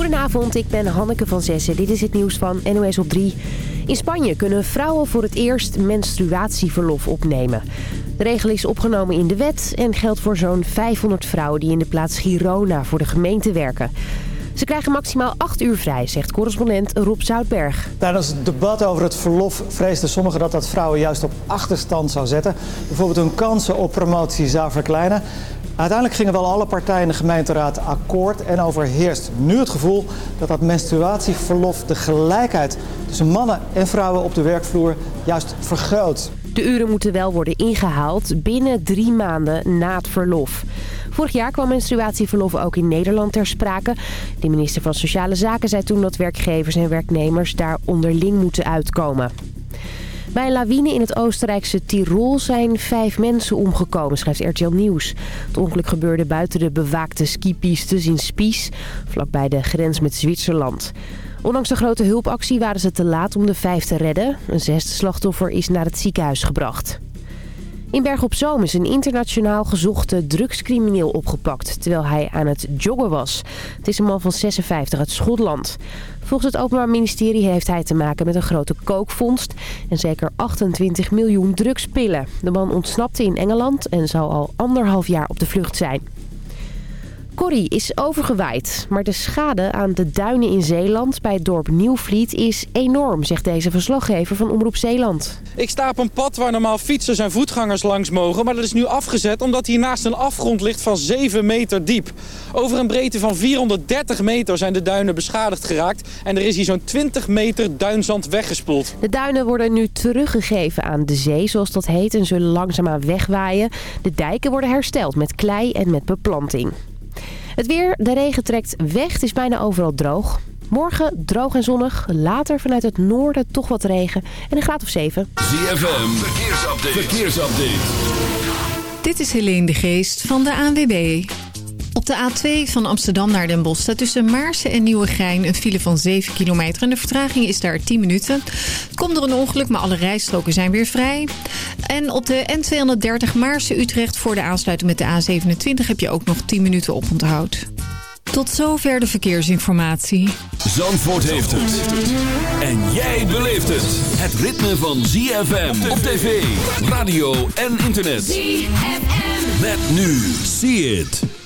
Goedenavond, ik ben Hanneke van Zessen. Dit is het nieuws van NOS op 3. In Spanje kunnen vrouwen voor het eerst menstruatieverlof opnemen. De regel is opgenomen in de wet en geldt voor zo'n 500 vrouwen die in de plaats Girona voor de gemeente werken. Ze krijgen maximaal 8 uur vrij, zegt correspondent Rob Zoutberg. Tijdens het debat over het verlof vreesden sommigen dat dat vrouwen juist op achterstand zou zetten. Bijvoorbeeld hun kansen op promotie zou verkleinen. Uiteindelijk gingen wel alle partijen in de gemeenteraad akkoord en overheerst nu het gevoel dat dat menstruatieverlof de gelijkheid tussen mannen en vrouwen op de werkvloer juist vergroot. De uren moeten wel worden ingehaald binnen drie maanden na het verlof. Vorig jaar kwam menstruatieverlof ook in Nederland ter sprake. De minister van Sociale Zaken zei toen dat werkgevers en werknemers daar onderling moeten uitkomen. Bij een lawine in het Oostenrijkse Tirol zijn vijf mensen omgekomen, schrijft RTL Nieuws. Het ongeluk gebeurde buiten de bewaakte skipistes in Spies, vlakbij de grens met Zwitserland. Ondanks de grote hulpactie waren ze te laat om de vijf te redden. Een zesde slachtoffer is naar het ziekenhuis gebracht. In Berg op Zoom is een internationaal gezochte drugscrimineel opgepakt... terwijl hij aan het joggen was. Het is een man van 56 uit Schotland. Volgens het Openbaar Ministerie heeft hij te maken met een grote kookvondst... en zeker 28 miljoen drugspillen. De man ontsnapte in Engeland en zou al anderhalf jaar op de vlucht zijn. Corrie is overgewaaid. Maar de schade aan de duinen in Zeeland bij het dorp Nieuwvliet is enorm, zegt deze verslaggever van Omroep Zeeland. Ik sta op een pad waar normaal fietsers en voetgangers langs mogen, maar dat is nu afgezet omdat hier naast een afgrond ligt van 7 meter diep. Over een breedte van 430 meter zijn de duinen beschadigd geraakt en er is hier zo'n 20 meter duinzand weggespoeld. De duinen worden nu teruggegeven aan de zee, zoals dat heet, en zullen langzaamaan wegwaaien. De dijken worden hersteld met klei en met beplanting. Het weer, de regen trekt weg. Het is bijna overal droog. Morgen droog en zonnig. Later vanuit het noorden toch wat regen. En een graad of 7. ZFM, verkeersupdate. verkeersupdate. Dit is Helene de Geest van de ANWB. Op de A2 van Amsterdam naar Den Bosch staat tussen Maarsen en Nieuwegein een file van 7 kilometer. En de vertraging is daar 10 minuten. Komt door een ongeluk, maar alle rijstroken zijn weer vrij. En op de N230 Maarsen-Utrecht voor de aansluiting met de A27 heb je ook nog 10 minuten op onthoud. Tot zover de verkeersinformatie. Zandvoort heeft het. En jij beleeft het. Het ritme van ZFM op tv, radio en internet. ZFM. Met nu. See it.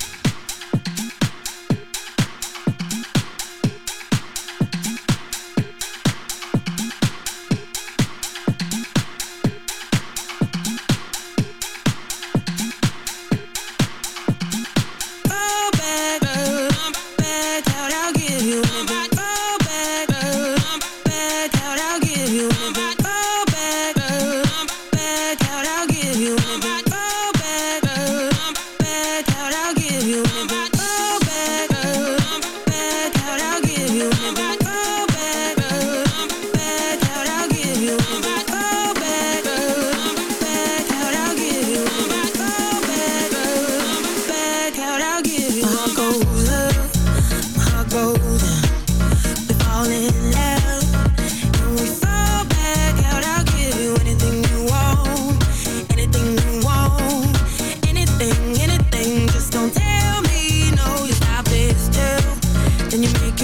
you make.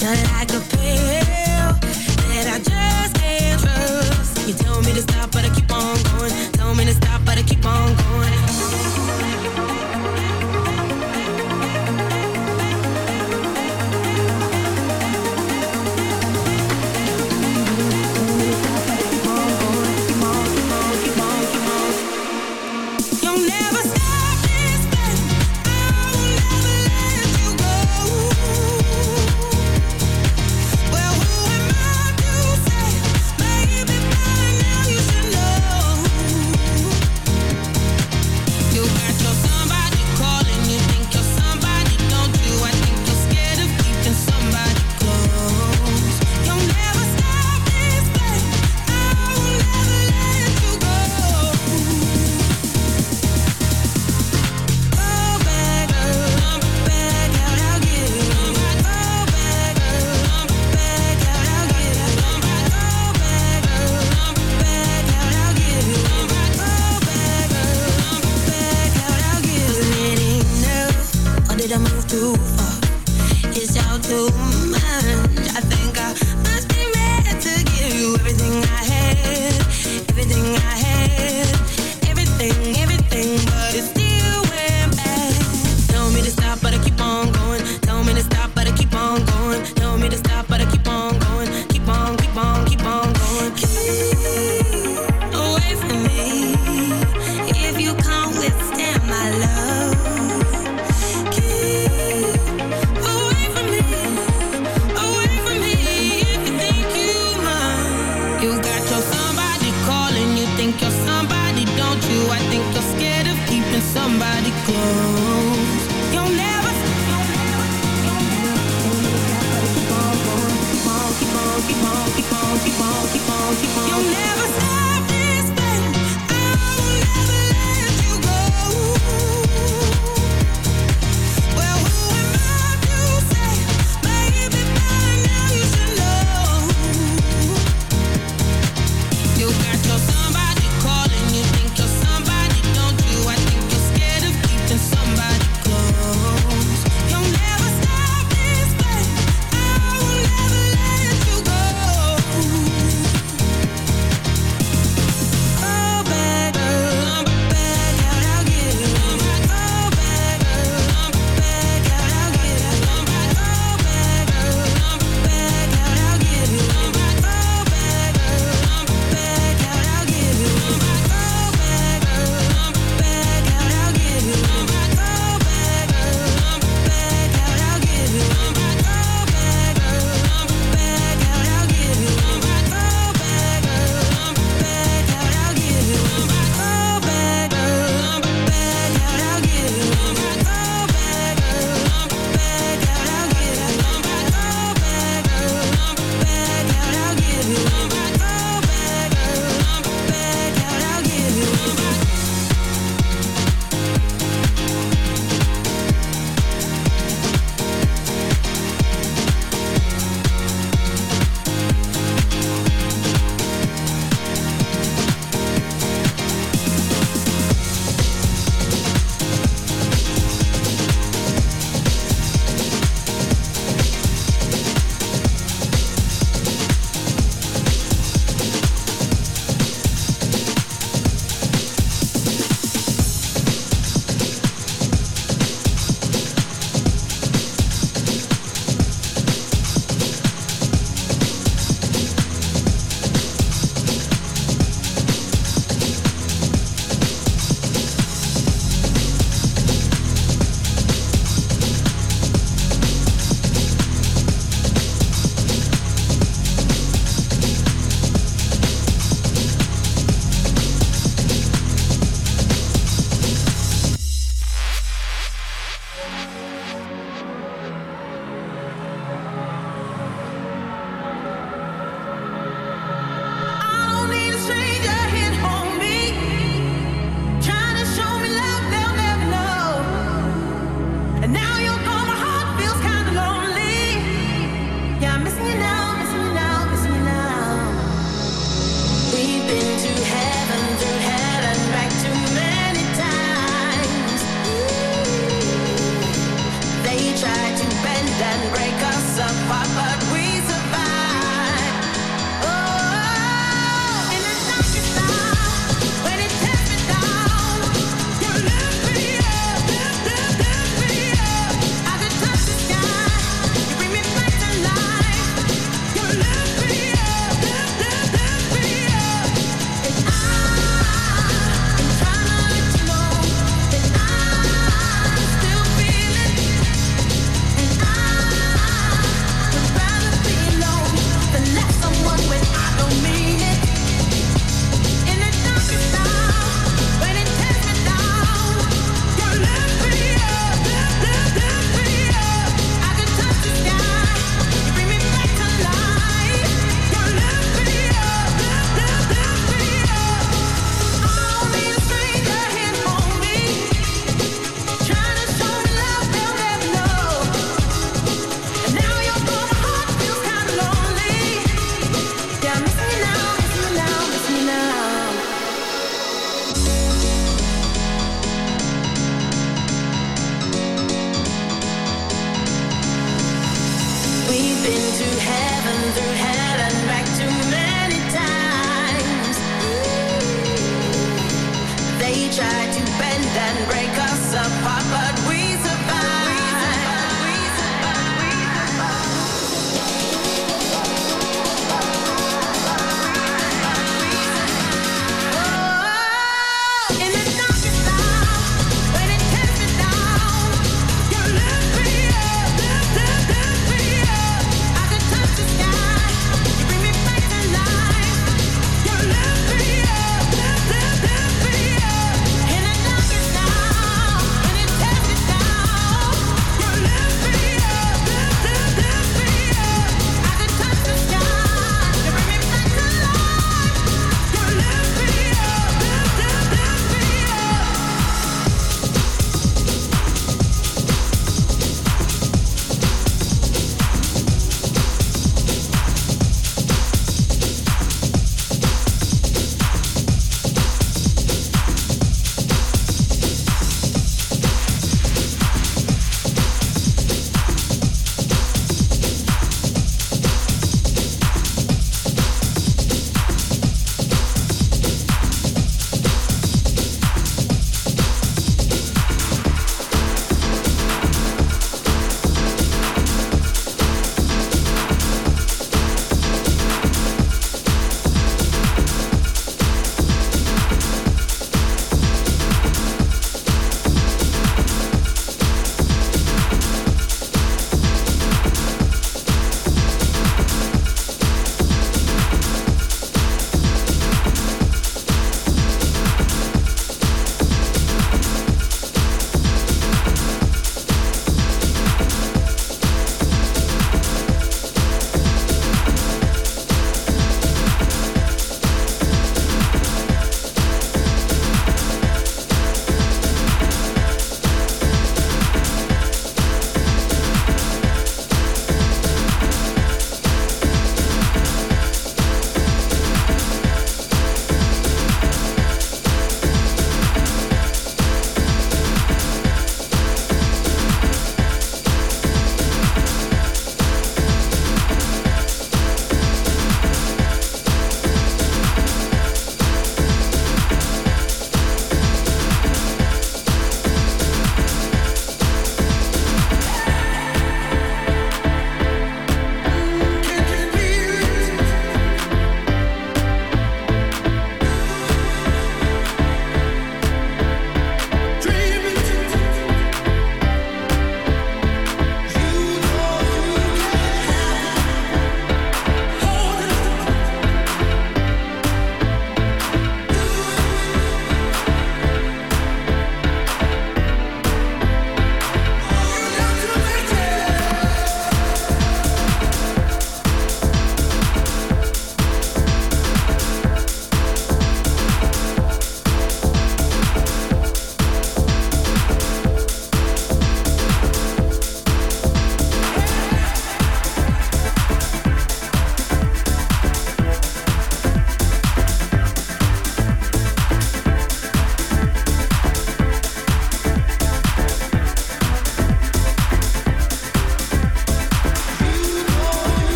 You're like a pill that I just can't trust. You tell me to stop somebody close.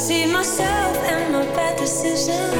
see myself and my bad decisions.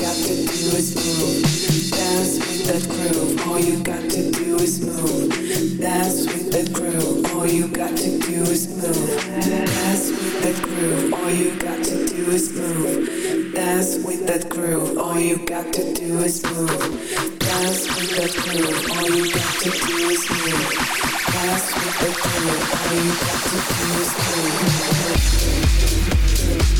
Got to do is move. Dance with that groove. All you got to do is move. Dance with that groove. All you got to do is move. Dance with that groove. All you got to do is move. Dance with that groove. All you got to do is move. Dance with that groove. All you got to do is move. Dance with that groove. All you got to do is move.